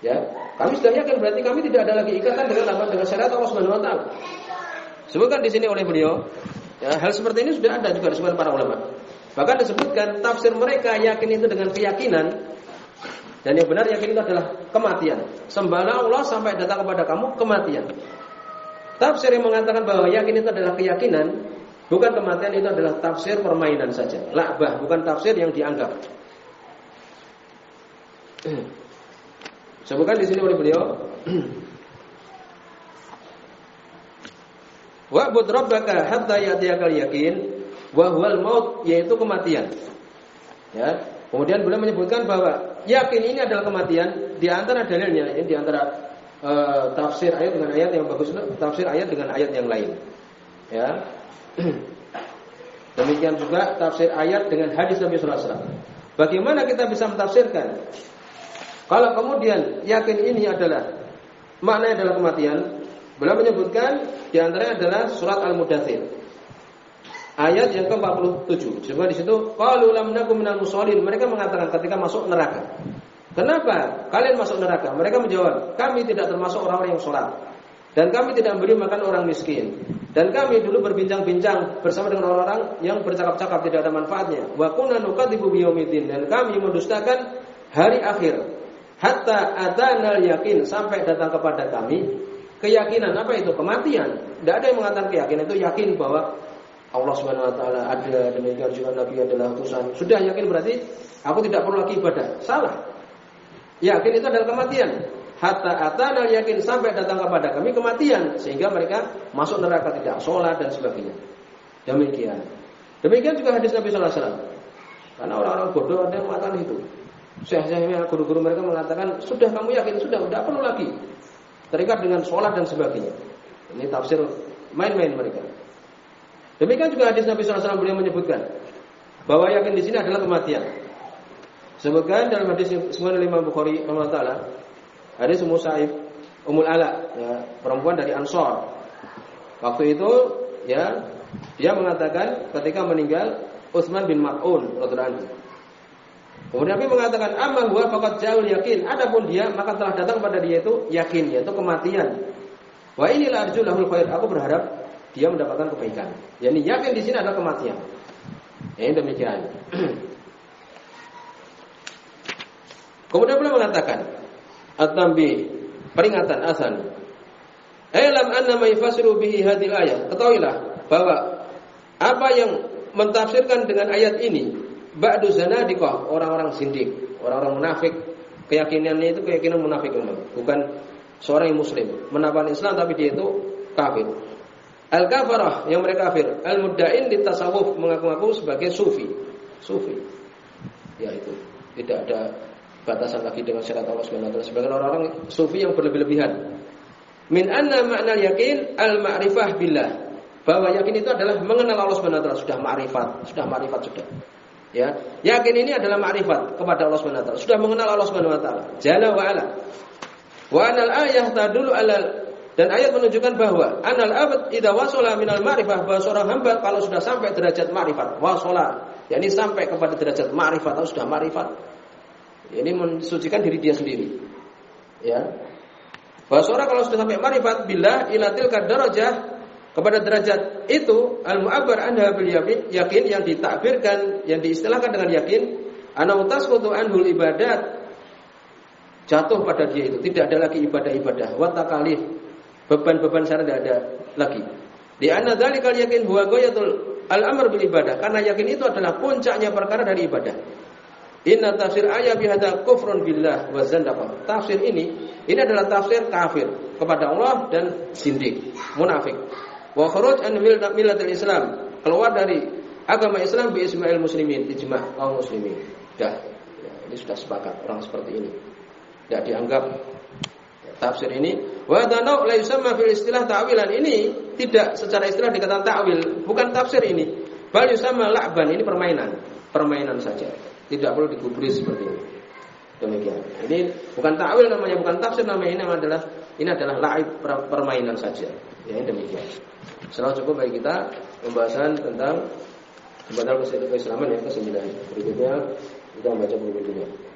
Ya, kami sudah yakin berarti kami tidak ada lagi ikatan dengan apa dengan syariat Allah Subhanahu wa taala. Sebutkan di sini oleh beliau, ya, hal seperti ini sudah ada juga disebutkan para ulama. Bahkan disebutkan tafsir mereka yakin itu dengan keyakinan dan yang benar yakin itu adalah kematian. Sembahlah Allah sampai datang kepada kamu kematian. Tafsir yang mengatakan bahwa yakin itu adalah keyakinan, bukan kematian itu adalah tafsir permainan saja. La'bah, bukan tafsir yang dianggap. Sebutkan di sini oleh beliau. Wa'bud rabbaka hatta ya'tiyakal yakin wa huwal maut yaitu kematian. Ya. Kemudian beliau menyebutkan bahwa yakin ini adalah kematian. Di antara dalilnya ini di antara uh, tafsir ayat dengan ayat yang bagus tafsir ayat dengan ayat yang lain. Ya. Demikian juga tafsir ayat dengan hadis Nabi sallallahu alaihi wasallam. Bagaimana kita bisa mentafsirkan? Kalau kemudian yakin ini adalah maknanya adalah kematian beliau menyebutkan di antaranya adalah surat al-mudathir ayat yang ke-47. Coba di situ qalu lam nakum minal musallin. Mereka mengatakan ketika masuk neraka. Kenapa kalian masuk neraka? Mereka menjawab, kami tidak termasuk orang-orang yang sholat. Dan kami tidak memberi makan orang miskin. Dan kami dulu berbincang-bincang bersama dengan orang-orang yang bercakap-cakap tidak ada manfaatnya. Wa kunna nukadzibu biyaumiddin dan kami mendustakan hari akhir. Hatta atanal yakin sampai datang kepada kami keyakinan apa itu? Kematian. Tidak ada yang mengatakan keyakinan itu yakin bahwa Allah Subhanahu wa taala ada, demikian juga Nabi adalah utusan. Sudah yakin berarti aku tidak perlu lagi ibadah. Salah. Yakin itu adalah kematian. Hatta atana yakin sampai datang kepada kami kematian sehingga mereka masuk neraka tidak sholat dan sebagainya. Demikian. Demikian juga hadis Nabi Sallallahu Alaihi Wasallam. Karena orang-orang bodoh ada yang mengatakan itu. Syekh-syekhnya guru-guru mereka mengatakan sudah kamu yakin sudah tidak perlu lagi terikat dengan sholat dan sebagainya. Ini tafsir main-main mereka. Demikian juga hadis Nabi SAW beliau menyebutkan bahwa yakin di sini adalah kematian. Sebutkan dalam hadis Sunan Imam Bukhari Allah Taala hadis Ummu Sa'ib Ummul Ala ya, perempuan dari Ansor. Waktu itu ya dia mengatakan ketika meninggal Utsman bin Mas'un radhiyallahu Kemudian Nabi mengatakan amal huwa faqad jauh yakin. Adapun dia maka telah datang pada dia itu yakin yaitu kematian. Wa inilah arjulahul khair. Aku berharap dia mendapatkan kebaikan. Yani yakin di sini adalah kematian. Ya, demikian. Kemudian beliau mengatakan at-tambi peringatan asan. Alam anna ma yafasiru bihi hadil ayat. Ketahuilah bahwa apa yang mentafsirkan dengan ayat ini ba'du zanadiqah, orang-orang sindik, orang-orang munafik. Keyakinannya itu keyakinan munafik bukan seorang yang muslim, menapkan Islam tapi dia itu kafir. Al-kafarah yang mereka kafir, al-mudda'in di tasawuf mengaku-ngaku sebagai sufi. Sufi. Ya itu. Tidak ada batasan lagi dengan syarat Allah Subhanahu wa. Sebagian orang-orang sufi yang berlebih-lebihan. Min anna makna yakin al-ma'rifah billah. Bahwa yakin itu adalah mengenal Allah taala, sudah ma'rifat, sudah ma'rifat sudah. Ya, yakin ini adalah ma'rifat kepada Allah taala. Sudah mengenal Allah Subhanahu wa taala. Jalla wa ala. Wa anal ayah tadulu alal dan ayat menunjukkan bahwa anal abad idza wasala minal ma'rifah bahwa seorang hamba kalau sudah sampai derajat ma'rifat, wasala, yakni sampai kepada derajat ma'rifat atau sudah ma'rifat. Ini mensucikan diri dia sendiri. Ya. Bahwa seorang kalau sudah sampai ma'rifat bila ilatil darajah kepada derajat itu al mu'abbar anda bil yakin yang ditakbirkan yang diistilahkan dengan yakin ana tasqutu anhul ibadat jatuh pada dia itu tidak ada lagi ibadah-ibadah wa takalif beban-beban sana tidak ada lagi di anna dzalikal yakin huwa ghayatul al-amr bil ibadah karena yakin itu adalah puncaknya perkara dari ibadah Inna tafsir ayat bihada kufrun billah wa zandaqah. Tafsir ini ini adalah tafsir kafir kepada Allah dan sindik, munafik. Wa khuruj an millatil Islam, keluar dari agama Islam bi ismail muslimin, ijma' kaum muslimin. Dah. Ya, ini sudah sepakat orang seperti ini tidak dianggap tafsir ini wa danau la yusamma fil istilah ta'wilan. Ini tidak secara istilah dikatakan ta'wil bukan tafsir ini. Bal yusamma la'ban ini permainan permainan saja. Tidak perlu digubris seperti ini. Demikian. Ini bukan ta'wil namanya bukan tafsir namanya ini adalah ini adalah laib permainan saja. Ya demikian. Selalu cukup bagi kita pembahasan tentang pembahasan keislaman yang ke-9 berikutnya kita membaca buku berikutnya